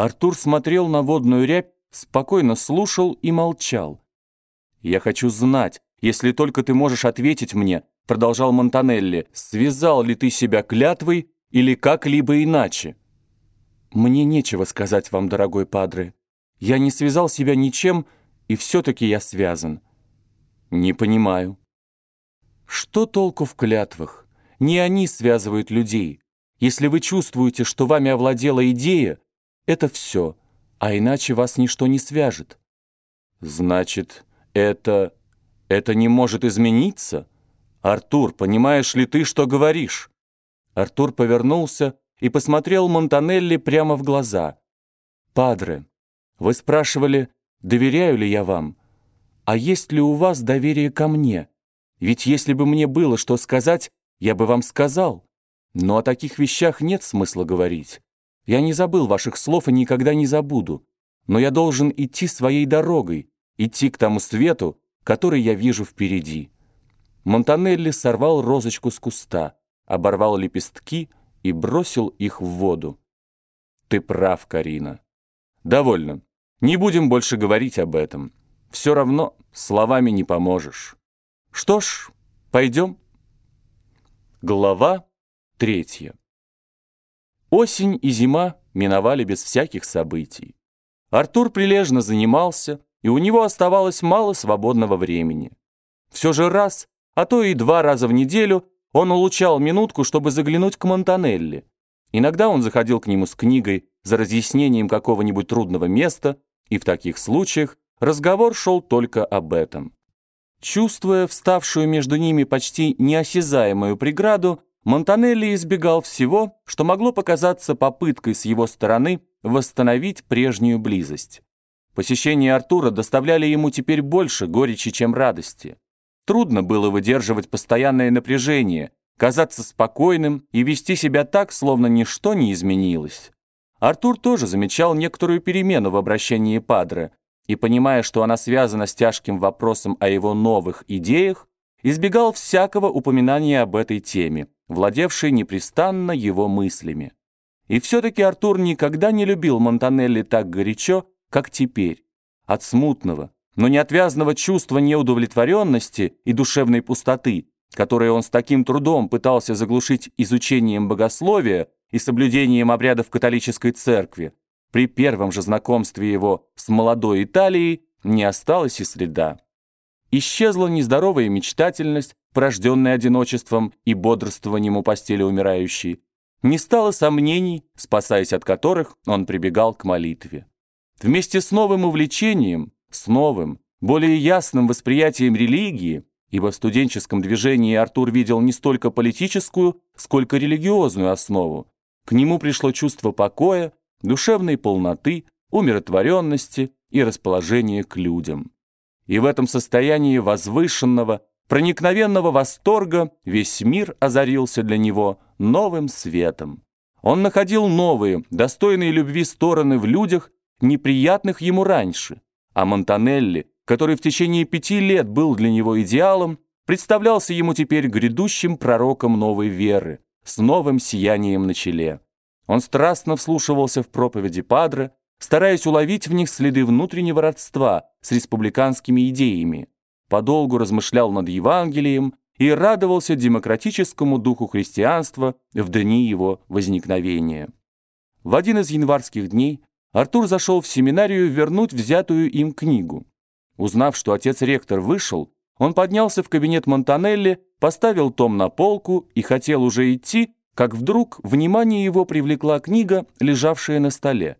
Артур смотрел на водную рябь, спокойно слушал и молчал. «Я хочу знать, если только ты можешь ответить мне», продолжал Монтанелли, «связал ли ты себя клятвой или как-либо иначе?» «Мне нечего сказать вам, дорогой падре. Я не связал себя ничем, и все-таки я связан». «Не понимаю». «Что толку в клятвах? Не они связывают людей. Если вы чувствуете, что вами овладела идея, это все, а иначе вас ничто не свяжет». «Значит, это... это не может измениться? Артур, понимаешь ли ты, что говоришь?» Артур повернулся и посмотрел Монтанелли прямо в глаза. «Падре, вы спрашивали, доверяю ли я вам? А есть ли у вас доверие ко мне? Ведь если бы мне было что сказать, я бы вам сказал. Но о таких вещах нет смысла говорить. Я не забыл ваших слов и никогда не забуду. Но я должен идти своей дорогой, идти к тому свету, который я вижу впереди». Монтанелли сорвал розочку с куста, оборвал лепестки и бросил их в воду. «Ты прав, Карина. Довольно. Не будем больше говорить об этом. Все равно словами не поможешь. Что ж, пойдем». Глава третья. Осень и зима миновали без всяких событий. Артур прилежно занимался, и у него оставалось мало свободного времени. Все же раз, а то и два раза в неделю он улучал минутку, чтобы заглянуть к Монтанелли. Иногда он заходил к нему с книгой за разъяснением какого-нибудь трудного места, и в таких случаях разговор шел только об этом. Чувствуя вставшую между ними почти неосязаемую преграду, Монтанелли избегал всего, что могло показаться попыткой с его стороны восстановить прежнюю близость. Посещения Артура доставляли ему теперь больше горечи, чем радости. Трудно было выдерживать постоянное напряжение, казаться спокойным и вести себя так, словно ничто не изменилось. Артур тоже замечал некоторую перемену в обращении Падре, и, понимая, что она связана с тяжким вопросом о его новых идеях, избегал всякого упоминания об этой теме, владевшей непрестанно его мыслями. И все-таки Артур никогда не любил Монтанелли так горячо, как теперь. От смутного, но неотвязного чувства неудовлетворенности и душевной пустоты, которые он с таким трудом пытался заглушить изучением богословия и соблюдением обрядов католической церкви, при первом же знакомстве его с молодой Италией не осталось и следа. Исчезла нездоровая мечтательность, порожденная одиночеством и бодрствованием у постели умирающей. Не стало сомнений, спасаясь от которых он прибегал к молитве. Вместе с новым увлечением, с новым, более ясным восприятием религии, ибо в студенческом движении Артур видел не столько политическую, сколько религиозную основу, к нему пришло чувство покоя, душевной полноты, умиротворенности и расположения к людям. И в этом состоянии возвышенного, проникновенного восторга весь мир озарился для него новым светом. Он находил новые, достойные любви стороны в людях, неприятных ему раньше, а Монтанелли, который в течение пяти лет был для него идеалом, представлялся ему теперь грядущим пророком новой веры, с новым сиянием на челе. Он страстно вслушивался в проповеди Падре, стараясь уловить в них следы внутреннего родства с республиканскими идеями, подолгу размышлял над Евангелием и радовался демократическому духу христианства в дни его возникновения. В один из январских дней Артур зашел в семинарию вернуть взятую им книгу. Узнав, что отец-ректор вышел, он поднялся в кабинет Монтанелли, поставил том на полку и хотел уже идти, как вдруг внимание его привлекла книга, лежавшая на столе.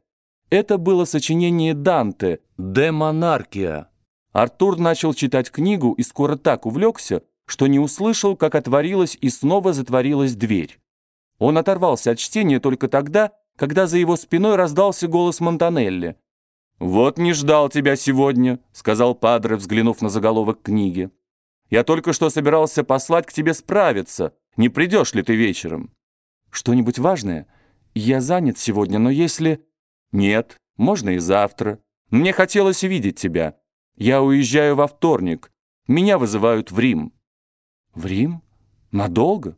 Это было сочинение Данте «Де монархия». Артур начал читать книгу и скоро так увлекся, что не услышал, как отворилась и снова затворилась дверь. Он оторвался от чтения только тогда, когда за его спиной раздался голос Монтанелли. «Вот не ждал тебя сегодня», — сказал Падре, взглянув на заголовок книги. «Я только что собирался послать к тебе справиться. Не придешь ли ты вечером?» «Что-нибудь важное? Я занят сегодня, но если...» «Нет, можно и завтра. Мне хотелось видеть тебя. Я уезжаю во вторник. Меня вызывают в Рим». «В Рим? Надолго?»